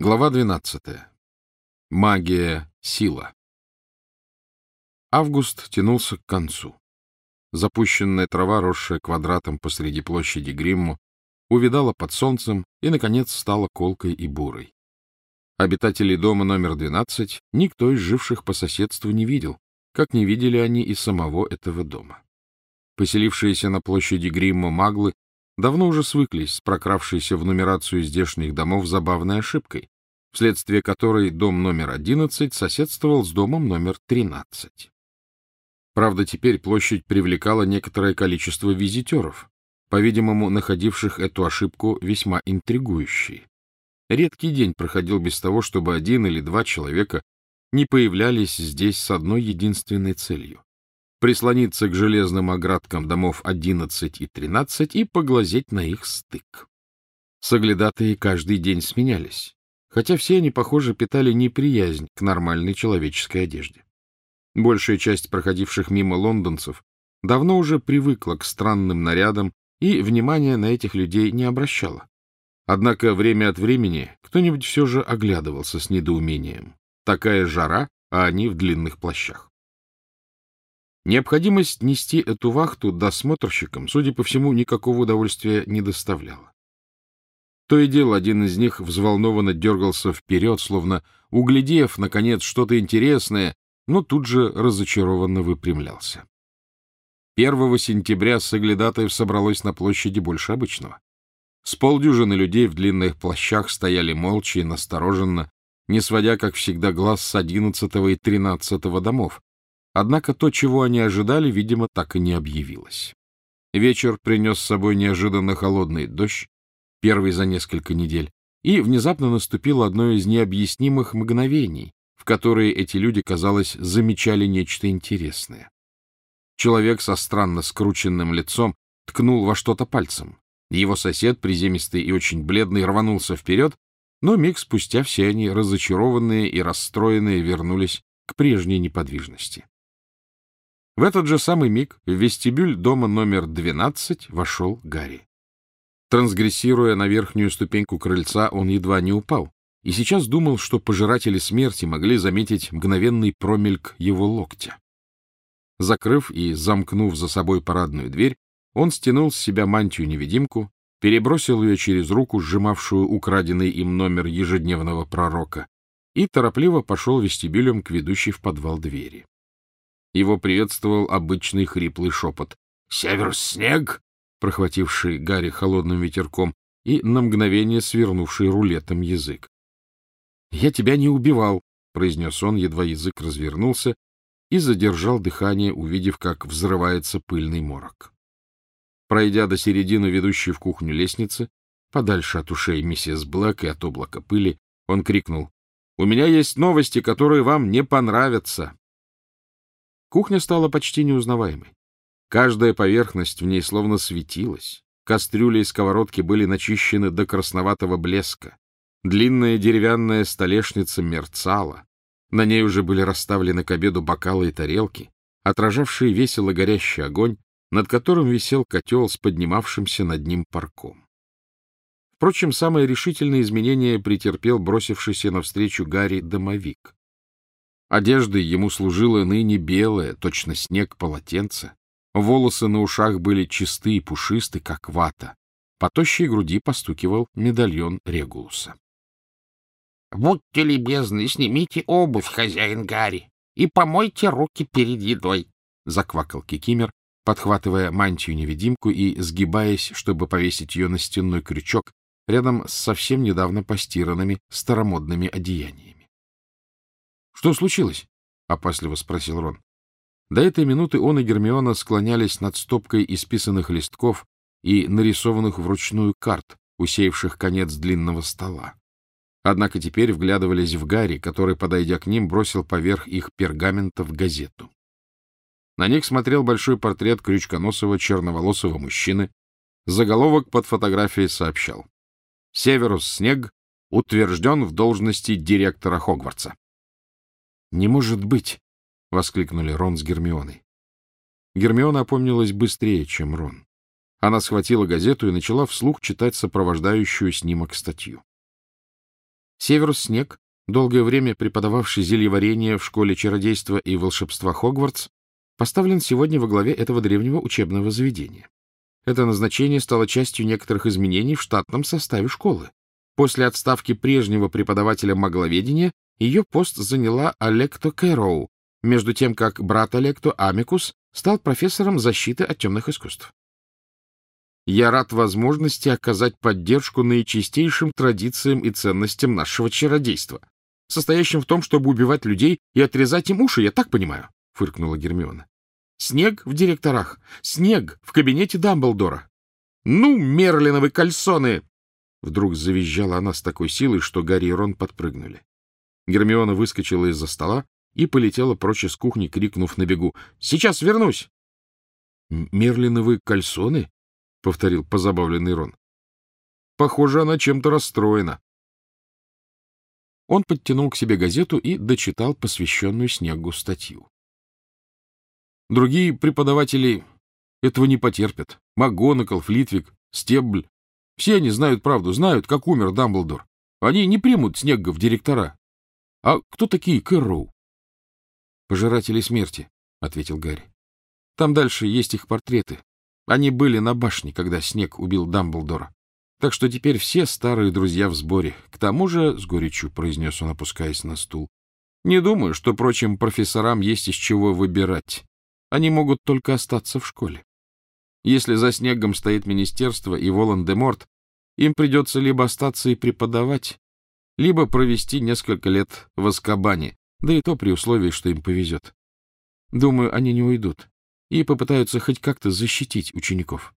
Глава 12. Магия — сила. Август тянулся к концу. Запущенная трава, росшая квадратом посреди площади Гримму, увидала под солнцем и, наконец, стала колкой и бурой. Обитателей дома номер 12 никто из живших по соседству не видел, как не видели они и самого этого дома. Поселившиеся на площади Гримму маглы давно уже свыклись с прокравшейся в нумерацию здешних домов забавной ошибкой, вследствие которой дом номер 11 соседствовал с домом номер 13. Правда, теперь площадь привлекала некоторое количество визитеров, по-видимому, находивших эту ошибку весьма интригующей. Редкий день проходил без того, чтобы один или два человека не появлялись здесь с одной единственной целью прислониться к железным оградкам домов 11 и 13 и поглазеть на их стык. Соглядатые каждый день сменялись, хотя все они, похоже, питали неприязнь к нормальной человеческой одежде. Большая часть проходивших мимо лондонцев давно уже привыкла к странным нарядам и внимания на этих людей не обращала. Однако время от времени кто-нибудь все же оглядывался с недоумением. Такая жара, а они в длинных плащах. Необходимость нести эту вахту досмотрщикам, судя по всему, никакого удовольствия не доставляла. То и дело, один из них взволнованно дергался вперед, словно углядев, наконец, что-то интересное, но тут же разочарованно выпрямлялся. 1 сентября соглядатаев собралось на площади больше обычного. С полдюжины людей в длинных плащах стояли молча и настороженно, не сводя, как всегда, глаз с одиннадцатого и тринадцатого домов, Однако то, чего они ожидали, видимо, так и не объявилось. Вечер принес с собой неожиданно холодный дождь, первый за несколько недель, и внезапно наступило одно из необъяснимых мгновений, в которые эти люди, казалось, замечали нечто интересное. Человек со странно скрученным лицом ткнул во что-то пальцем. Его сосед, приземистый и очень бледный, рванулся вперед, но миг спустя все они, разочарованные и расстроенные, вернулись к прежней неподвижности. В этот же самый миг в вестибюль дома номер 12 вошел Гарри. Трансгрессируя на верхнюю ступеньку крыльца, он едва не упал, и сейчас думал, что пожиратели смерти могли заметить мгновенный промельк его локтя. Закрыв и замкнув за собой парадную дверь, он стянул с себя мантию-невидимку, перебросил ее через руку, сжимавшую украденный им номер ежедневного пророка, и торопливо пошел вестибюлем к ведущей в подвал двери. Его приветствовал обычный хриплый шепот. «Север снег!» прохвативший Гарри холодным ветерком и на мгновение свернувший рулетом язык. «Я тебя не убивал», — произнес он, едва язык развернулся, и задержал дыхание, увидев, как взрывается пыльный морок. Пройдя до середины ведущей в кухню лестницы, подальше от ушей миссис Блэк и от облака пыли, он крикнул, «У меня есть новости, которые вам не понравятся. Кухня стала почти неузнаваемой. Каждая поверхность в ней словно светилась. Кастрюли и сковородки были начищены до красноватого блеска. Длинная деревянная столешница мерцала. На ней уже были расставлены к обеду бокалы и тарелки, отражавшие весело горящий огонь, над которым висел котел с поднимавшимся над ним парком. Впрочем, самое решительное изменение претерпел бросившийся навстречу Гарри домовик. Одеждой ему служило ныне белое, точно снег полотенце. Волосы на ушах были чисты и пушисты, как вата. По тощей груди постукивал медальон Регулуса. — Будьте любезны, снимите обувь, хозяин Гарри, и помойте руки перед едой, — заквакал Кикимер, подхватывая мантию-невидимку и сгибаясь, чтобы повесить ее на стенной крючок рядом с совсем недавно постиранными старомодными одеяниями. Что случилось? — опасливо спросил Рон. До этой минуты он и Гермиона склонялись над стопкой исписанных листков и нарисованных вручную карт, усеявших конец длинного стола. Однако теперь вглядывались в Гарри, который, подойдя к ним, бросил поверх их пергамента в газету. На них смотрел большой портрет крючконосого черноволосого мужчины. Заголовок под фотографией сообщал. «Северус Снег утвержден в должности директора Хогвартса». — Не может быть! — воскликнули Рон с Гермионой. Гермиона опомнилась быстрее, чем Рон. Она схватила газету и начала вслух читать сопровождающую снимок статью. Северус Снег, долгое время преподававший зельеварение в школе чародейства и волшебства Хогвартс, поставлен сегодня во главе этого древнего учебного заведения. Это назначение стало частью некоторых изменений в штатном составе школы. После отставки прежнего преподавателя магловедения ее пост заняла Алекто Кэроу, между тем как брат Алекто Амикус стал профессором защиты от темных искусств. Я рад возможности оказать поддержку наичистейшим традициям и ценностям нашего чародейства, состоящим в том, чтобы убивать людей и отрезать им уши, я так понимаю, — фыркнула Гермиона. Снег в директорах, снег в кабинете Дамблдора. Ну, мерлиновы кальсоны! Вдруг завизжала она с такой силой, что Гарри и Рон подпрыгнули. Гермиона выскочила из-за стола и полетела прочь из кухни, крикнув на бегу. — Сейчас вернусь! — Мерлиновы кальсоны? — повторил позабавленный Рон. — Похоже, она чем-то расстроена. Он подтянул к себе газету и дочитал посвященную Снегу статью. Другие преподаватели этого не потерпят. МакГонагал, Флитвик, Стебль. Все они знают правду, знают, как умер Дамблдор. Они не примут Снегга в директора. А кто такие Кэрроу? — Пожиратели смерти, — ответил Гарри. — Там дальше есть их портреты. Они были на башне, когда снег убил Дамблдора. Так что теперь все старые друзья в сборе. К тому же, — с горечью произнес он, опускаясь на стул, — не думаю, что прочим профессорам есть из чего выбирать. Они могут только остаться в школе. Если за снегом стоит министерство и Волан-де-Морт, им придется либо остаться и преподавать, либо провести несколько лет в Аскабане, да и то при условии, что им повезет. Думаю, они не уйдут и попытаются хоть как-то защитить учеников.